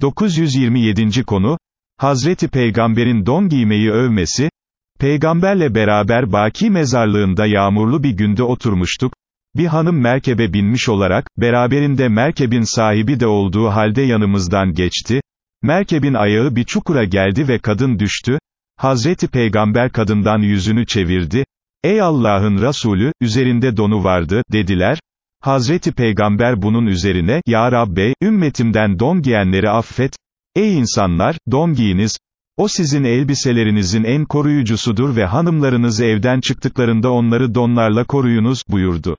927. konu, Hazreti Peygamber'in don giymeyi övmesi, Peygamberle beraber Baki mezarlığında yağmurlu bir günde oturmuştuk, bir hanım merkebe binmiş olarak, beraberinde merkebin sahibi de olduğu halde yanımızdan geçti, merkebin ayağı bir çukura geldi ve kadın düştü, Hazreti Peygamber kadından yüzünü çevirdi, ey Allah'ın Resulü, üzerinde donu vardı, dediler, Hazreti Peygamber bunun üzerine, Ya Rabbe, ümmetimden don giyenleri affet, ey insanlar, don giyiniz, o sizin elbiselerinizin en koruyucusudur ve hanımlarınız evden çıktıklarında onları donlarla koruyunuz, buyurdu.